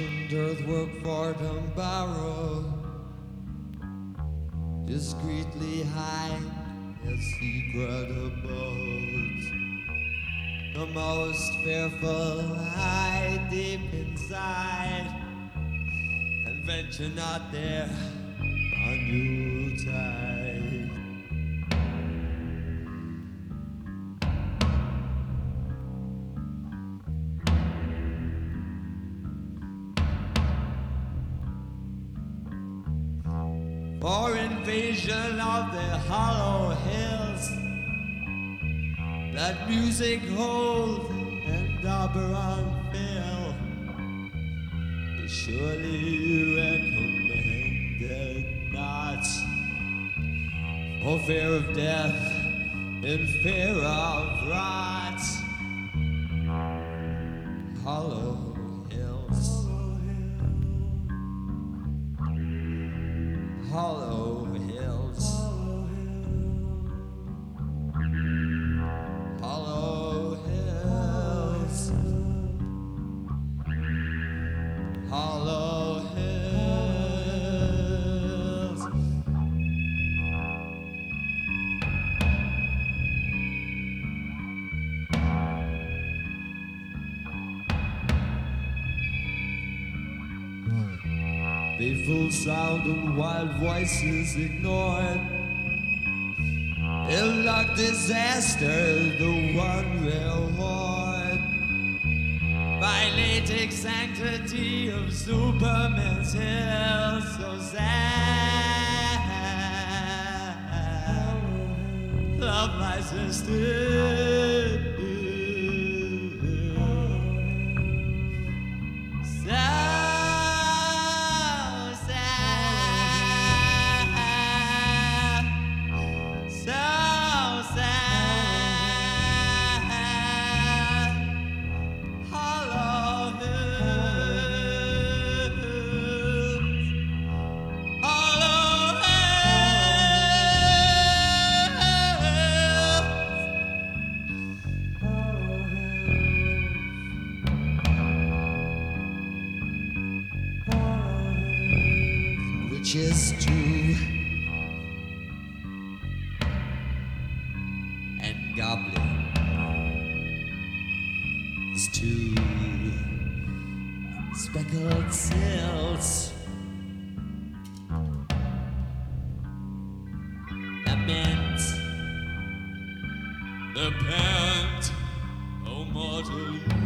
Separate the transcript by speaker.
Speaker 1: ancient earthwork fort and barrow. Discreetly hide its secret abode. The most fearful hide deep inside. And venture not there on new For invasion of the hollow hills. That music hold and Oberon fill is surely recommended not for fear of death in fear of rot. Hollow Hollow hills. Faithful sound and wild voices ignored. Ill luck, disaster, the one reward. Violating sanctity of Superman's hill, so sad. Love my sister. Is true. and goblins too. Speckled sills. Lament. The pant, oh mortal.